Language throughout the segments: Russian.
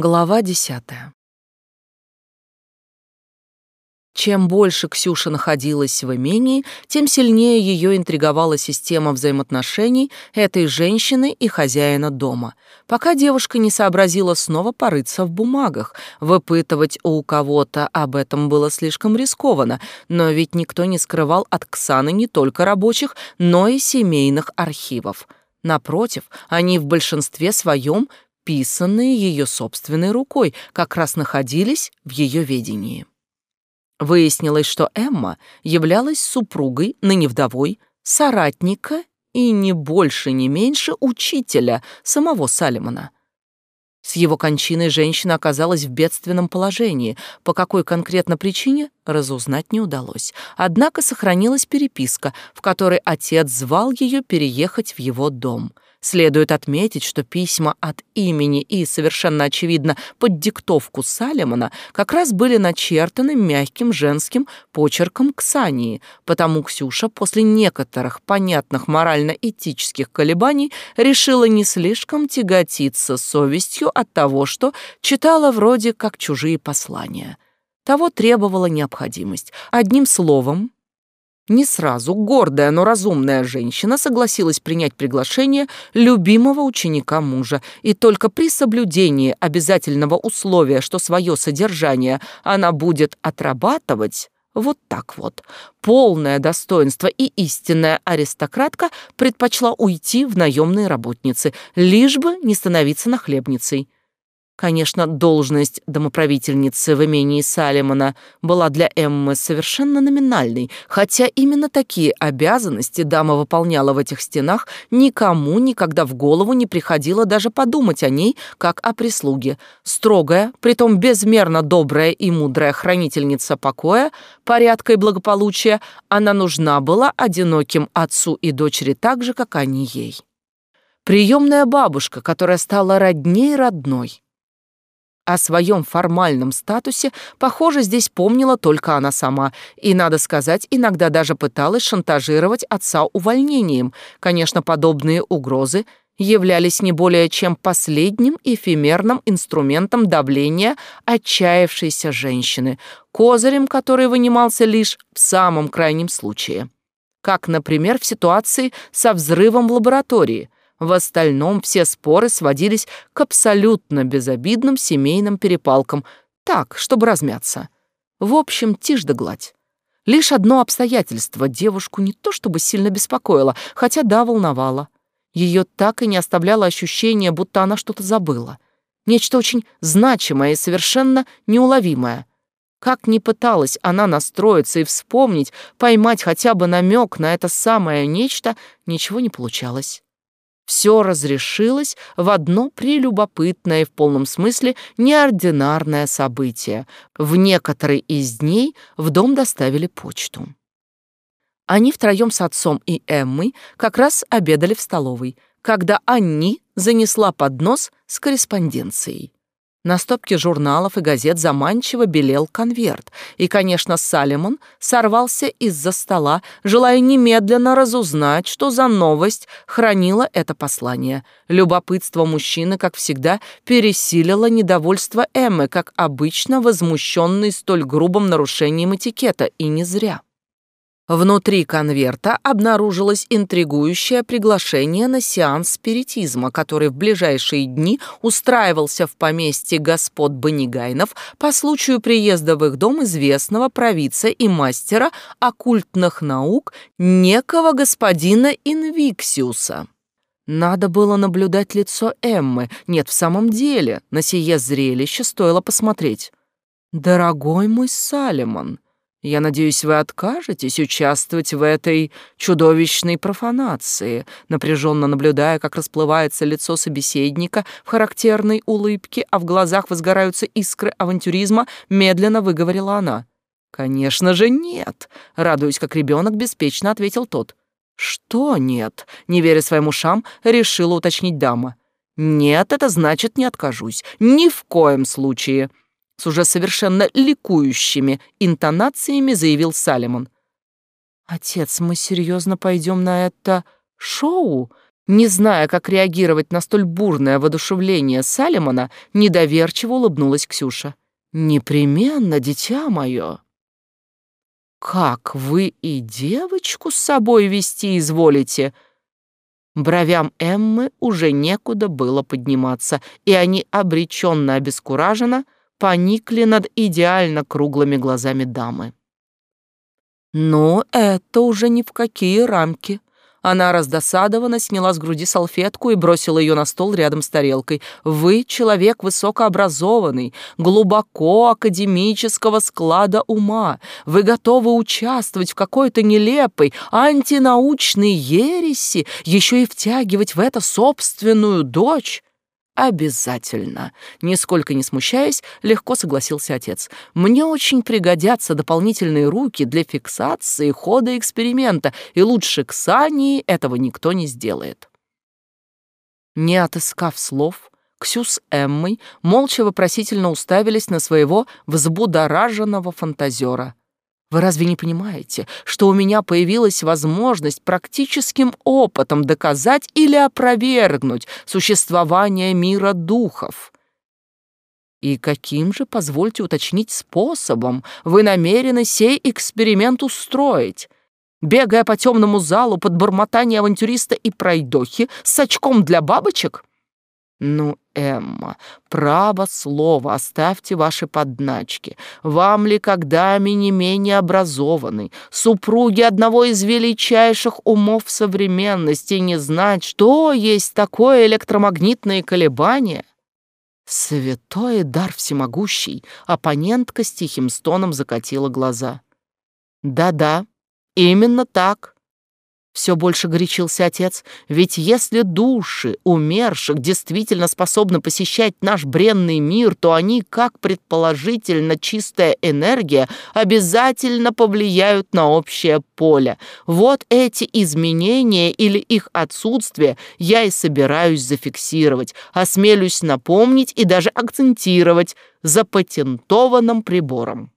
Глава десятая. Чем больше Ксюша находилась в имении, тем сильнее ее интриговала система взаимоотношений этой женщины и хозяина дома, пока девушка не сообразила снова порыться в бумагах. Выпытывать у кого-то об этом было слишком рискованно, но ведь никто не скрывал от Ксаны не только рабочих, но и семейных архивов. Напротив, они в большинстве своем писанные ее собственной рукой, как раз находились в ее ведении. Выяснилось, что Эмма являлась супругой, ныне вдовой, соратника и не больше, не меньше учителя самого Салимона. С его кончиной женщина оказалась в бедственном положении, по какой конкретно причине разузнать не удалось. Однако сохранилась переписка, в которой отец звал ее переехать в его дом — Следует отметить, что письма от имени и, совершенно очевидно, под диктовку Салемона как раз были начертаны мягким женским почерком Ксании, потому Ксюша после некоторых понятных морально-этических колебаний решила не слишком тяготиться совестью от того, что читала вроде как чужие послания. Того требовала необходимость. Одним словом, не сразу гордая, но разумная женщина согласилась принять приглашение любимого ученика мужа, и только при соблюдении обязательного условия, что свое содержание она будет отрабатывать, вот так вот. Полное достоинство и истинная аристократка предпочла уйти в наемные работницы, лишь бы не становиться нахлебницей. Конечно, должность домоправительницы в имении Салемона была для Эммы совершенно номинальной, хотя именно такие обязанности дама выполняла в этих стенах, никому никогда в голову не приходило даже подумать о ней, как о прислуге. Строгая, притом безмерно добрая и мудрая хранительница покоя, порядка и благополучия, она нужна была одиноким отцу и дочери так же, как они ей. Приемная бабушка, которая стала родней родной. О своем формальном статусе, похоже, здесь помнила только она сама, и, надо сказать, иногда даже пыталась шантажировать отца увольнением. Конечно, подобные угрозы являлись не более чем последним эфемерным инструментом давления отчаявшейся женщины, козырем, который вынимался лишь в самом крайнем случае. Как, например, в ситуации со взрывом в лаборатории – в остальном все споры сводились к абсолютно безобидным семейным перепалкам, так, чтобы размяться. В общем, тишь да гладь. Лишь одно обстоятельство девушку не то чтобы сильно беспокоило, хотя да, волновало. Ее так и не оставляло ощущение, будто она что-то забыла. Нечто очень значимое и совершенно неуловимое. Как ни пыталась она настроиться и вспомнить, поймать хотя бы намек на это самое нечто, ничего не получалось все разрешилось в одно прелюбопытное и в полном смысле неординарное событие. В некоторые из дней в дом доставили почту. Они втроем с отцом и Эммой как раз обедали в столовой, когда Анни занесла поднос с корреспонденцией. На стопке журналов и газет заманчиво белел конверт, и, конечно, Салемон сорвался из-за стола, желая немедленно разузнать, что за новость хранило это послание. Любопытство мужчины, как всегда, пересилило недовольство Эммы, как обычно возмущенный столь грубым нарушением этикета, и не зря. Внутри конверта обнаружилось интригующее приглашение на сеанс спиритизма, который в ближайшие дни устраивался в поместье господ Банигайнов по случаю приезда в их дом известного провидца и мастера оккультных наук некого господина Инвиксиуса. Надо было наблюдать лицо Эммы. Нет, в самом деле, на сие зрелище стоило посмотреть. «Дорогой мой Салемон», я надеюсь, вы откажетесь участвовать в этой чудовищной профанации, напряженно наблюдая, как расплывается лицо собеседника в характерной улыбке, а в глазах возгораются искры авантюризма, медленно выговорила она. «Конечно же нет!» — радуясь, как ребенок, беспечно ответил тот. «Что нет?» — не веря своим ушам, решила уточнить дама. «Нет, это значит не откажусь. Ни в коем случае!» С уже совершенно ликующими интонациями заявил Салемон. «Отец, мы серьезно пойдем на это шоу?» Не зная, как реагировать на столь бурное воодушевление Салемона, недоверчиво улыбнулась Ксюша. «Непременно, дитя мое!» «Как вы и девочку с собой вести изволите?» Бровям Эммы уже некуда было подниматься, и они обреченно обескураженно поникли над идеально круглыми глазами дамы. «Ну, это уже ни в какие рамки», она раздосадованно сняла с груди салфетку и бросила ее на стол рядом с тарелкой. «Вы человек высокообразованный, глубоко академического склада ума. Вы готовы участвовать в какой-то нелепой антинаучной ереси, еще и втягивать в это собственную дочь?» «Обязательно!» Нисколько не смущаясь, легко согласился отец. «Мне очень пригодятся дополнительные руки для фиксации хода эксперимента, и лучше Ксании этого никто не сделает». Не отыскав слов, Ксю с Эммой молча вопросительно уставились на своего взбудораженного фантазера. Вы разве не понимаете, что у меня появилась возможность практическим опытом доказать или опровергнуть существование мира духов? И каким же, позвольте уточнить, способом вы намерены сей эксперимент устроить? Бегая по темному залу под бормотание авантюриста и пройдохи с очком для бабочек? Ну, Эмма, право слово, оставьте ваши подначки. Вам ли когда-ми не менее образованный, супруги одного из величайших умов современности, не знать, что есть такое электромагнитные колебания? Святой дар всемогущий, оппонентка с тихим стоном закатила глаза. Да-да, именно так. Все больше горячился отец, ведь если души умерших действительно способны посещать наш бренный мир, то они, как предположительно чистая энергия, обязательно повлияют на общее поле. Вот эти изменения или их отсутствие я и собираюсь зафиксировать, осмелюсь напомнить и даже акцентировать запатентованным прибором.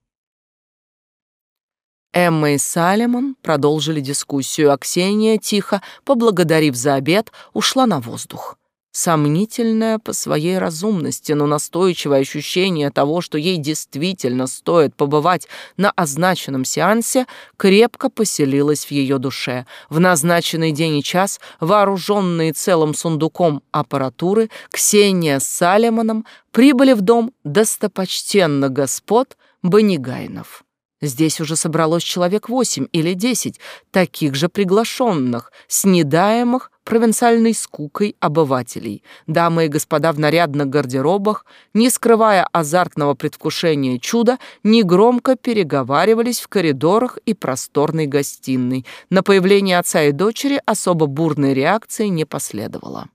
Эмма и Салемон продолжили дискуссию, а Ксения, тихо, поблагодарив за обед, ушла на воздух. Сомнительное по своей разумности, но настойчивое ощущение того, что ей действительно стоит побывать на означенном сеансе, крепко поселилось в ее душе. В назначенный день и час, вооруженные целым сундуком аппаратуры, Ксения с Салемоном прибыли в дом достопочтенных господ Банигайнов. Здесь уже собралось человек восемь или десять, таких же приглашенных, снедаемых провинциальной скукой обывателей. Дамы и господа в нарядных гардеробах, не скрывая азартного предвкушения чуда, негромко переговаривались в коридорах и просторной гостиной. На появление отца и дочери особо бурной реакции не последовало.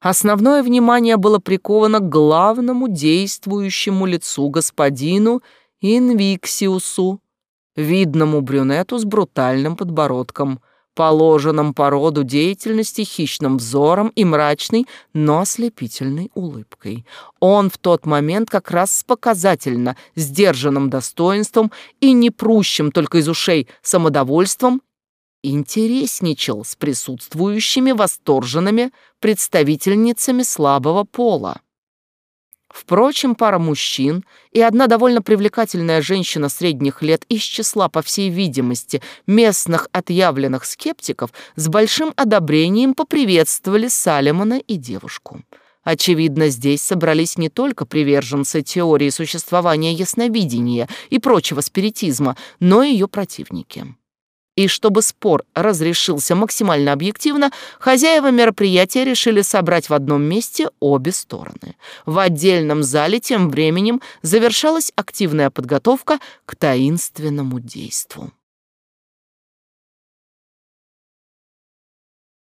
Основное внимание было приковано к главному действующему лицу господину Инвиксиусу, видному брюнету с брутальным подбородком, положенным по роду деятельности хищным взором и мрачной, но ослепительной улыбкой. Он в тот момент как раз с показательно сдержанным достоинством и не прущим только из ушей самодовольством интересничал с присутствующими восторженными представительницами слабого пола. Впрочем, пара мужчин и одна довольно привлекательная женщина средних лет из числа, по всей видимости, местных отъявленных скептиков с большим одобрением поприветствовали Салемона и девушку. Очевидно, здесь собрались не только приверженцы теории существования ясновидения и прочего спиритизма, но и ее противники. И чтобы спор разрешился максимально объективно, хозяева мероприятия решили собрать в одном месте обе стороны. В отдельном зале тем временем завершалась активная подготовка к таинственному действу.